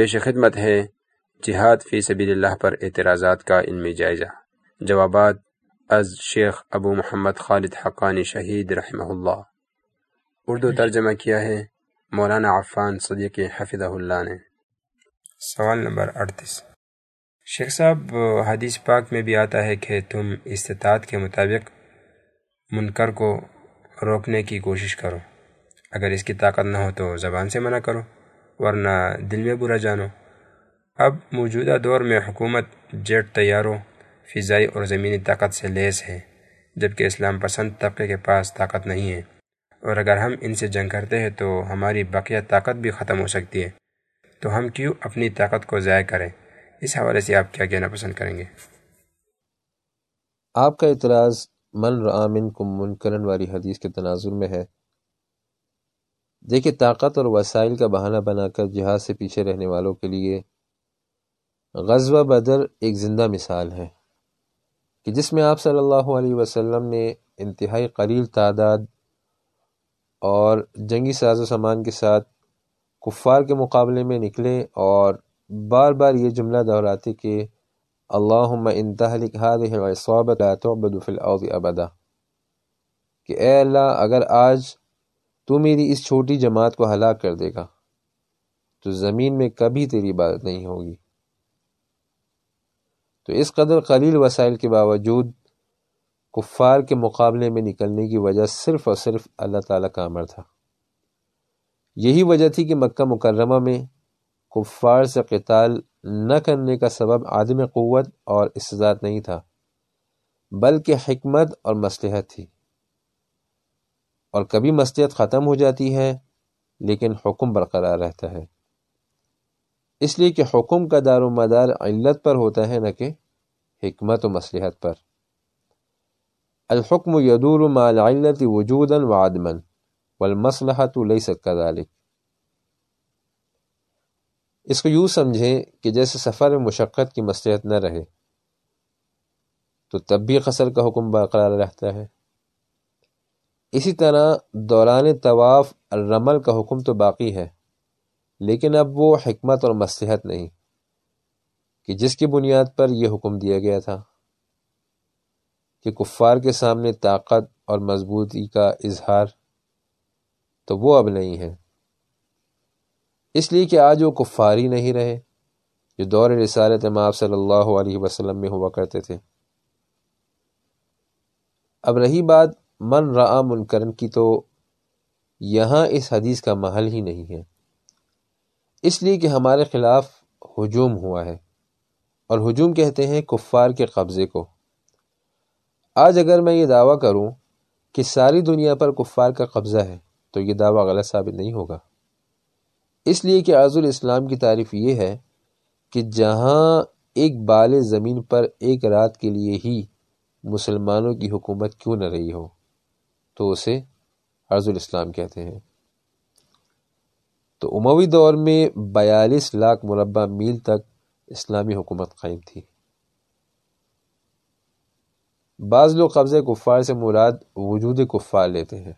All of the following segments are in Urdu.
پیش خدمت ہے، جہاد فی سبیل اللہ پر اعتراضات کا علمی جائزہ۔ جوابات از شیخ ابو محمد خالد حقانی شہید رحمہ اللہ۔ اردو ترجمہ کیا ہے، مولانا عفان صدیق حفظہ اللہ نے۔ سوال نمبر اڑتیس۔ شیخ صاحب، حدیث پاک میں بھی آتا ہے کہ تم استطاعت کے مطابق منکر کو روکنے کی کوشش کرو۔ اگر اس کی طاقت نہ ہو تو زبان سے منع کرو۔ ورنہ دل میں برا جانو۔ اب موجودہ دور میں حکومت جیٹ طیاروں فضائی اور زمینی طاقت سے لیس ہے، جبکہ اسلام پسند طبقے کے پاس طاقت نہیں ہے۔ اور اگر ہم ان سے جنگ کرتے ہیں تو ہماری بقیہ طاقت بھی ختم ہو سکتی ہے۔ تو ہم کیوں اپنی طاقت کو ضائع کریں؟ اس حوالے سے آپ کیا کہنا پسند کریں گے؟ آپ کا اعتراض من رعامن کم منکرن والی حدیث کے تناظر میں ہے۔ دیکھیں طاقت اور وسائل کا بہانہ بنا کر جہاز سے پیچھے رہنے والوں کے لیے غزوہ بدر ایک زندہ مثال ہے کہ جس میں آپ صلی اللہ علیہ وسلم نے انتہائی قلیل تعداد اور جنگی ساز و سامان کے ساتھ کفار کے مقابلے میں نکلے اور بار بار یہ جملہ دہراتے کہ اللہ انتہلک صوبت فی الارض ابدا کہ اے اللہ، اگر آج تو میری اس چھوٹی جماعت کو ہلاک کر دے گا۔ تو زمین میں کبھی تیری بات نہیں ہوگی۔ تو اس قدر قلیل وسائل کے باوجود کفار کے مقابلے میں نکلنے کی وجہ صرف اور صرف اللہ تعالیٰ کا امر تھا۔ یہی وجہ تھی کہ مکہ مکرمہ میں کفار سے قتال نہ کرنے کا سبب عدم قوت اور استضاعت نہیں تھا، بلکہ حکمت اور مصلحت تھی۔ اور کبھی مصلحت ختم ہو جاتی ہے، لیکن حکم برقرار رہتا ہے۔ اس لیے کہ حکم کا دار و مدار علت پر ہوتا ہے، نہ کہ حکمت و مصلحت پر۔ الحکم یدور مع العلت وجودا وعدما والمصلحت لیست كذلك اس کو یوں سمجھیں کہ جیسے سفر مشقت کی مصلحت نہ رہے، تو تب بھی قصر کا حکم برقرار رہتا ہے۔ اسی طرح دوران طواف الرمل کا حکم تو باقی ہے، لیکن اب وہ حکمت اور مصلحت نہیں، کہ جس کی بنیاد پر یہ حکم دیا گیا تھا کہ کفار کے سامنے طاقت اور مضبوطی کا اظہار تو وہ اب نہیں ہے۔ اس لیے کہ آج وہ کفاری نہیں رہے جو دور رسالت ماب صلی اللہ علیہ وسلم میں ہوا کرتے تھے۔ اب رہی بات من رعا منکرن کی تو یہاں اس حدیث کا محل ہی نہیں ہے۔ اس لیے کہ ہمارے خلاف ہجوم ہوا ہے اور ہجوم کہتے ہیں کفار کے قبضے کو۔ آج اگر میں یہ دعویٰ کروں کہ ساری دنیا پر کفار کا قبضہ ہے تو یہ دعویٰ غلط ثابت نہیں ہوگا۔ اس لیے کہ عز الاسلام کی تعریف یہ ہے کہ جہاں ایک بال زمین پر ایک رات کے لیے ہی مسلمانوں کی حکومت کیوں نہ رہی ہو۔ تو اسے عرض الاسلام کہتے ہیں۔ تو اموی دور میں بیالیس لاکھ مربع میل تک اسلامی حکومت قائم تھی۔ بعض لوگ قبضے کفار سے مراد وجود کفار لیتے ہیں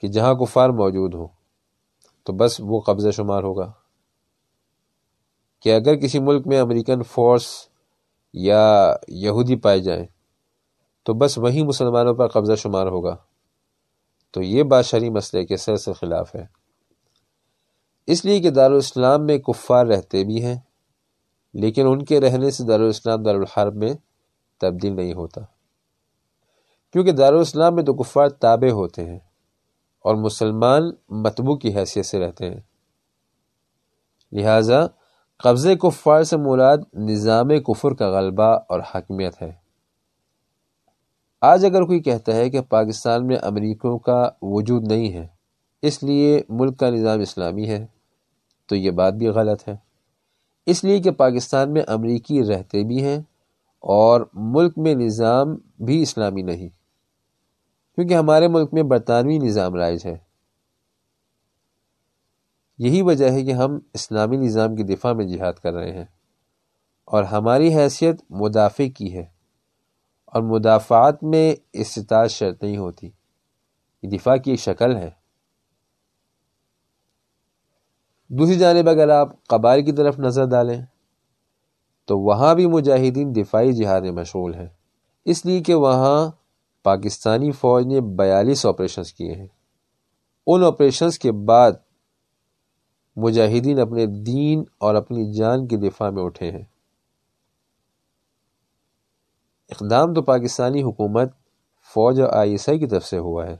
کہ جہاں کفار موجود ہوں۔ تو بس وہ قبضہ شمار ہوگا۔ کہ اگر کسی ملک میں امریکن فورس یا یہودی پائے جائیں تو بس وہی مسلمانوں پر قبضہ شمار ہوگا۔ تو یہ بادشاہی مسئلے کے سر سے خلاف ہے۔ اس لیے کہ دارالاسلام میں کفار رہتے بھی ہیں، لیکن ان کے رہنے سے دارالاسلام دارالحرب میں تبدیل نہیں ہوتا۔ کیونکہ دارالاسلام میں تو کفار تابع ہوتے ہیں اور مسلمان متبو کی حیثیت سے رہتے ہیں۔ لہذا قبضے کفار سے مراد نظام کفر کا غلبہ اور حکمیت ہے۔ آج اگر کوئی کہتا ہے کہ پاکستان میں امریکوں کا وجود نہیں ہے، اس لیے ملک کا نظام اسلامی ہے، تو یہ بات بھی غلط ہے۔ اس لیے کہ پاکستان میں امریکی رہتے بھی ہیں اور ملک میں نظام بھی اسلامی نہیں، کیونکہ ہمارے ملک میں برطانوی نظام رائج ہے۔ یہی وجہ ہے کہ ہم اسلامی نظام کی دفاع میں جہاد کر رہے ہیں اور ہماری حیثیت مدافع کی ہے۔ اور مدافعات میں استطاعت شرط نہیں ہوتی۔ یہ دفاع کی ایک شکل ہے۔ دوسری جانب اگر آپ قبائل کی طرف نظر ڈالیں، تو وہاں بھی مجاہدین دفاعی جہاد میں مشغول ہیں۔ اس لیے کہ وہاں پاکستانی فوج نے بیالیس آپریشنز کیے ہیں۔ ان آپریشنز کے بعد مجاہدین اپنے دین اور اپنی جان کی دفاع میں اٹھے ہیں۔ اقدام تو پاکستانی حکومت فوج اور آئی ایس آئی کی طرف سے ہوا ہے۔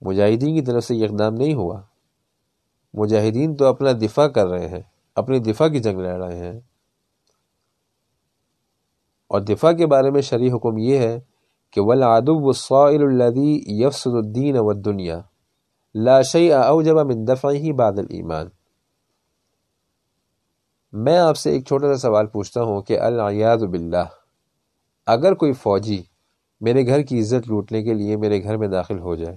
مجاہدین کی طرف سے یہ اقدام نہیں ہوا۔ مجاہدین تو اپنا دفاع کر رہے ہیں، اپنی دفاع کی جنگ لڑ رہے ہیں۔ اور دفاع کے بارے میں شرعی حکم یہ ہے کہ ولادب الصائل الدی یفسد الدین و دنیا لاشی اوجب من دفع ہی بادل ایمان میں آپ سے ایک چھوٹا سا سوال پوچھتا ہوں کہ الیاز باللہ، اگر کوئی فوجی میرے گھر کی عزت لوٹنے کے لیے میرے گھر میں داخل ہو جائے،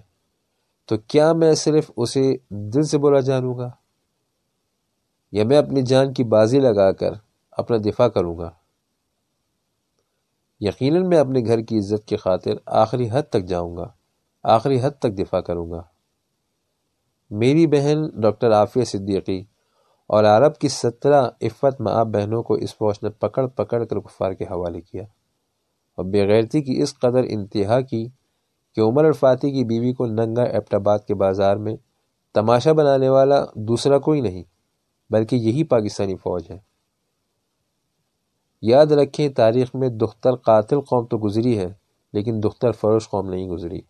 تو کیا میں صرف اسے دل سے برا جانوں گا؟ یا میں اپنی جان کی بازی لگا کر اپنا دفاع کروں گا؟ یقیناً میں اپنے گھر کی عزت کی خاطر آخری حد تک جاؤں گا، آخری حد تک دفاع کروں گا۔ میری بہن ڈاکٹر عافیہ صدیقی اور عرب کی سترہ عفت ماں بہنوں کو اس فوج نے پکڑ پکڑ کر کفار کے حوالے کیا اور بےغیرتی کی اس قدر انتہا کی کہ عمر الفاتی کی بیوی کو ننگا ایپٹ آباد کے بازار میں تماشا بنانے والا دوسرا کوئی نہیں، بلکہ یہی پاکستانی فوج ہے۔ یاد رکھیں، تاریخ میں دختر قاتل قوم تو گزری ہے، لیکن دختر فروش قوم نہیں گزری۔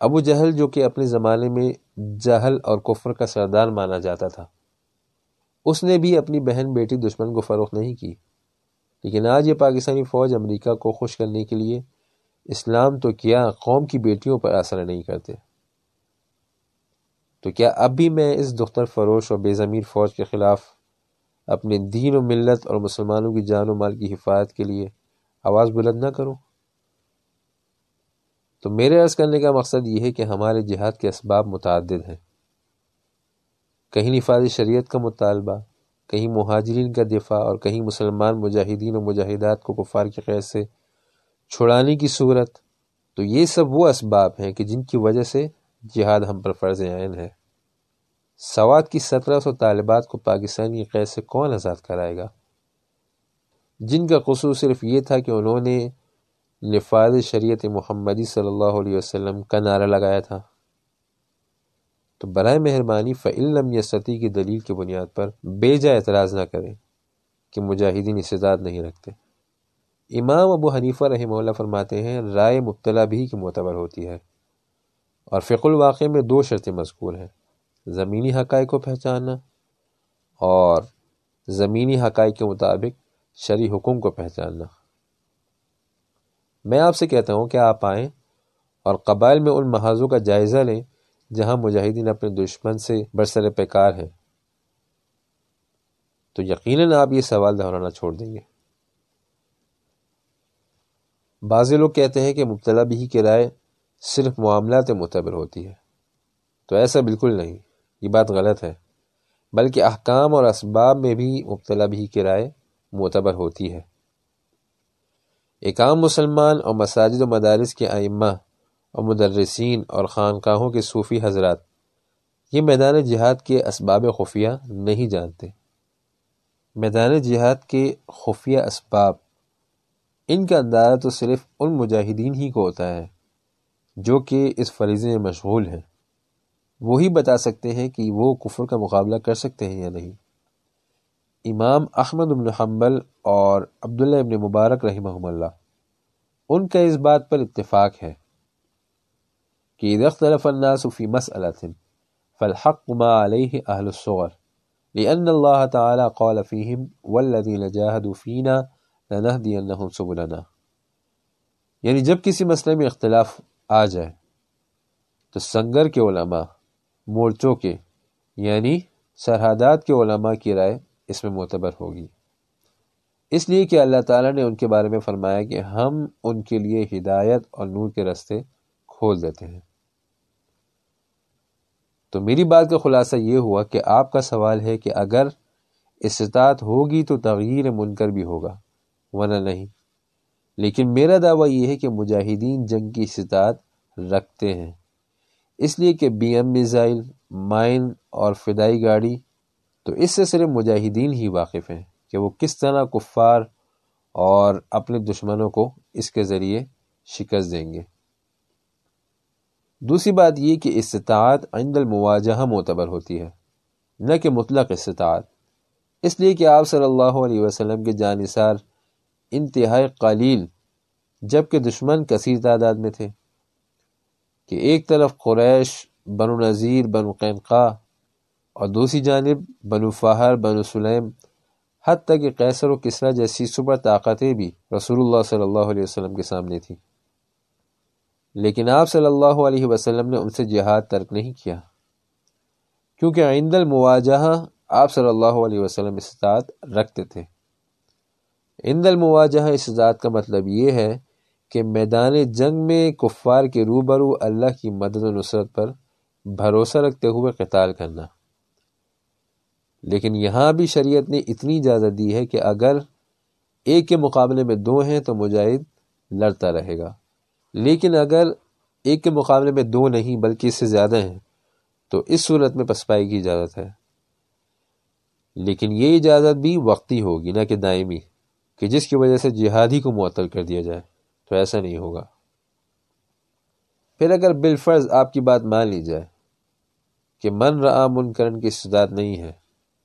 ابو جہل جو کہ اپنے زمانے میں جہل اور کفر کا سردار مانا جاتا تھا۔ اس نے بھی اپنی بہن بیٹی دشمن کو فروخت نہیں کی۔ لیکن آج یہ پاکستانی فوج امریکہ کو خوش کرنے کے لیے اسلام تو کیا قوم کی بیٹیوں پر اثر نہیں کرتے۔ تو کیا اب بھی میں اس دختر فروش اور بے ضمیر فوج کے خلاف اپنے دین و ملت اور مسلمانوں کی جان و مال کی حفاظت کے لیے آواز بلند نہ کروں؟ تو میرے عرض کرنے کا مقصد یہ ہے کہ ہمارے جہاد کے اسباب متعدد ہیں۔ کہیں نفاذ شریعت کا مطالبہ، کہیں مہاجرین کا دفاع اور کہیں مسلمان مجاہدین و مجاہدات کو کفار کے قید سے چھڑانے کی صورت، تو یہ سب وہ اسباب ہیں کہ جن کی وجہ سے جہاد ہم پر فرض عین ہے۔ سوات کی سترہ سو طالبات کو پاکستانی قید سے کون آزاد کرائے گا؟ جن کا قصور صرف یہ تھا کہ انہوں نے نفاذ شریعت محمدی صلی اللہ علیہ وسلم کا نعرہ لگایا تھا۔ تو برائے مہربانی فعلم یا کی دلیل کی بنیاد پر بے جا اعتراض نہ کریں کہ مجاہدین استداد نہیں رکھتے۔ امام ابو حنیفہ رحمہ اللہ فرماتے ہیں، رائے مبتلا بھی کی معتبر ہوتی ہے۔ اور فق الواقع میں دو شرطیں مذکور ہیں، زمینی حقائق کو پہچاننا اور زمینی حقائق کے مطابق شرعی حکم کو پہچاننا۔ میں آپ سے کہتا ہوں کہ آپ آئیں اور قبائل میں ان محاذوں کا جائزہ لیں جہاں مجاہدین اپنے دشمن سے برسر پیکار ہیں۔ تو یقیناً آپ یہ سوال دہرانا چھوڑ دیں گے۔ بعض لوگ کہتے ہیں کہ مبتلا بھی کی رائے صرف معاملات معتبر ہوتی ہے۔ تو ایسا بالکل نہیں، یہ بات غلط ہے۔ بلکہ احکام اور اسباب میں بھی مبتلا بھی کی رائے معتبر ہوتی ہے۔ ایک عام مسلمان اور مساجد و مدارس کے ائمہ اور مدرسین اور خانقاہوں کے صوفی حضرات۔ یہ میدان جہاد کے اسباب خفیہ نہیں جانتے۔ میدان جہاد کے خفیہ اسباب۔ ان کا اندازہ تو صرف ان مجاہدین ہی کو ہوتا ہے جو کہ اس فریضے میں مشغول ہیں۔ وہی بتا سکتے ہیں کہ وہ کفر کا مقابلہ کر سکتے ہیں یا نہیں۔ امام احمد بن حنبل اور عبداللہ ابن مبارک رحمہ اللہ۔ ان کا اس بات پر اتفاق ہے۔ کہ اذا اختلف الناس في مسألة فالحق ما عليه أهل الصغر، لأن الله تعالى قال فيهم والذين جاهدوا فينا لنهدينهم سبلنا. یعنی جب کسی مسئلے میں اختلاف آ جائے، تو سنگر کے علماء، مورچوں کے یعنی سرحدات کے علماء کی رائے اس میں معتبر ہوگی. اس لیے کہ اللہ تعالیٰ نے ان کے بارے میں فرمایا کہ ہم ان کے لیے ہدایت اور نور کے رستے کھول دیتے ہیں۔ تو میری بات کا خلاصہ یہ ہوا کہ آپ کا سوال ہے کہ اگر استطاعت ہوگی تو تغیر منکر بھی ہوگا، ورنہ نہیں۔ لیکن میرا دعویٰ یہ ہے کہ مجاہدین جنگ کی استطاعت رکھتے ہیں۔ اس لیے کہ بی ایم میزائل، مائن اور فدائی گاڑی، تو اس سے صرف مجاہدین ہی واقف ہیں کہ وہ کس طرح کفار اور اپنے دشمنوں کو اس کے ذریعے شکست دیں گے۔ دوسری بات یہ کہ استطاعت عند المواجہ معتبر ہوتی ہے، نہ کہ مطلق استطاعت۔ اس لیے کہ آپ صلی اللہ علیہ وسلم کے جانصار انتہائی قلیل جبکہ دشمن کثیر تعداد میں تھے۔ کہ ایک طرف قریش، بنو نذیر، بنو قینقا اور دوسری جانب بنو فہر، بنو سلیم، حتیٰ کہ قیصر و کسرا جیسی سپر طاقتیں بھی رسول اللہ صلی اللہ علیہ وسلم کے سامنے تھیں۔ لیکن آپ صلی اللہ علیہ وسلم نے ان سے جہاد ترک نہیں کیا۔ کیونکہ عند المواجہ آپ صلی اللہ علیہ وسلم استطاعت رکھتے تھے۔ عند المواجہ استطاعت کا مطلب یہ ہے کہ میدان جنگ میں کفار کے روبرو اللہ کی مدد و نصرت پر بھروسہ رکھتے ہوئے قتال کرنا۔ لیکن یہاں بھی شریعت نے اتنی اجازت دی ہے کہ اگر ایک کے مقابلے میں دو ہیں تو مجاہد لڑتا رہے گا۔ لیکن اگر ایک کے مقابلے میں دو نہیں بلکہ اس سے زیادہ ہیں، تو اس صورت میں پسپائی کی اجازت ہے۔ لیکن یہ اجازت بھی وقتی ہوگی، نہ کہ دائمی، کہ جس کی وجہ سے جہادی کو معطل کر دیا جائے۔ تو ایسا نہیں ہوگا۔ پھر اگر بالفرض آپ کی بات مان لی جائے کہ من رعا منکرن کی استداد نہیں ہے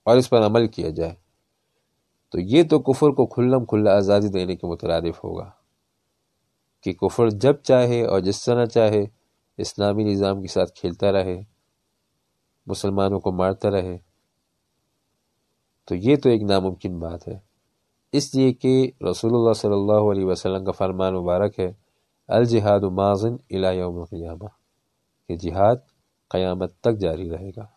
اور اس پر عمل کیا جائے، تو یہ تو کفر کو کھلم کھلا آزادی دینے کے مترادف ہوگا۔ کہ کفر جب چاہے اور جس طرح چاہے، اسلامی نظام کے ساتھ کھیلتا رہے، مسلمانوں کو مارتا رہے۔ تو یہ تو ایک ناممکن بات ہے۔ اس لیے کہ رسول اللہ صلی اللہ علیہ وسلم کا فرمان مبارک ہے، الجہاد ماضن القیامہ، کہ جہاد قیامت تک جاری رہے گا۔